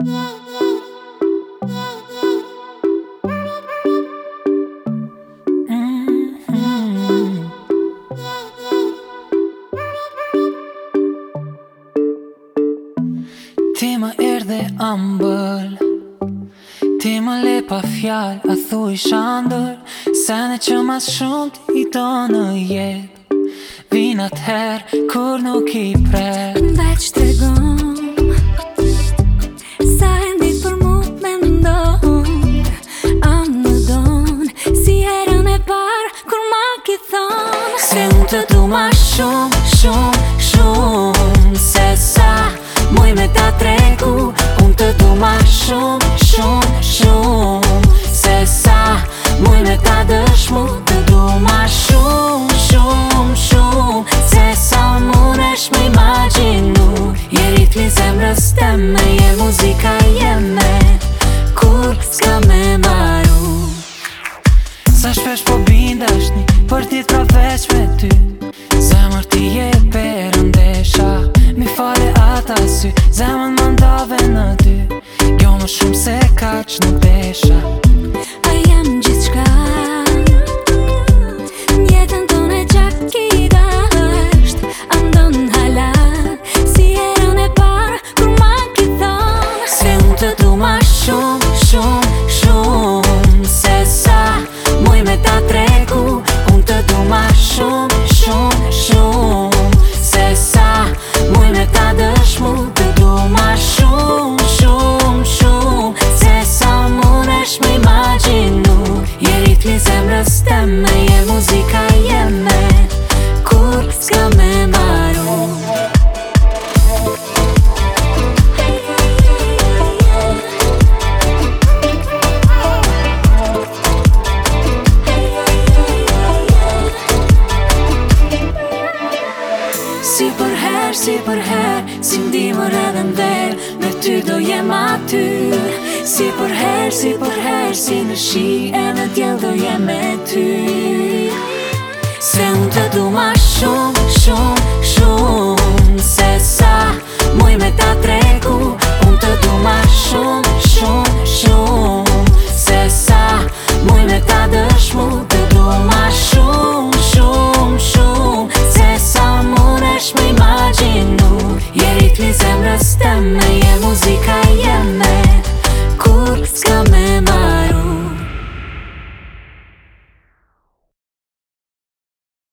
Ti më erdhe ambël Ti më le pa fjal A thu i shandër Se ne që mas shumt I do në jet Vinat her Kur nuk i pre Në veç të gund Sentu tu ma shumë, shumë, shumë Se sa muj me ta tregu Unë të du ma shumë, shumë, shumë Se sa muj me ta dëshmu Të du ma shumë, shumë, shumë Se sa munesh me imaginu Je ritmi zemrës e muzica, muzika jeme Sa shpesh po binda një, Për ti t'pra veç me ty Zemër ti je per ndesha Mi fale ata sy Zemën më ndave në ty Gjo më shumë se kaq në desha Dhe me je muzika jeme, kur s'ka me marun Si për her, si për her, si ndi mor edhe ndel Me ty do jema ty Si për herë, si për herë, si në shi e në tjelë dhe jem e ty Se unë të du ma shumë, shumë, shumë Se sa muj me ta tregu Unë të du ma shumë, shumë, shumë Se sa muj me ta dëshmu Të du ma shumë, shumë, shumë Se sa më nesh me imaginu Jeri t'li zemrës të me Je muzika jeme It's coming up.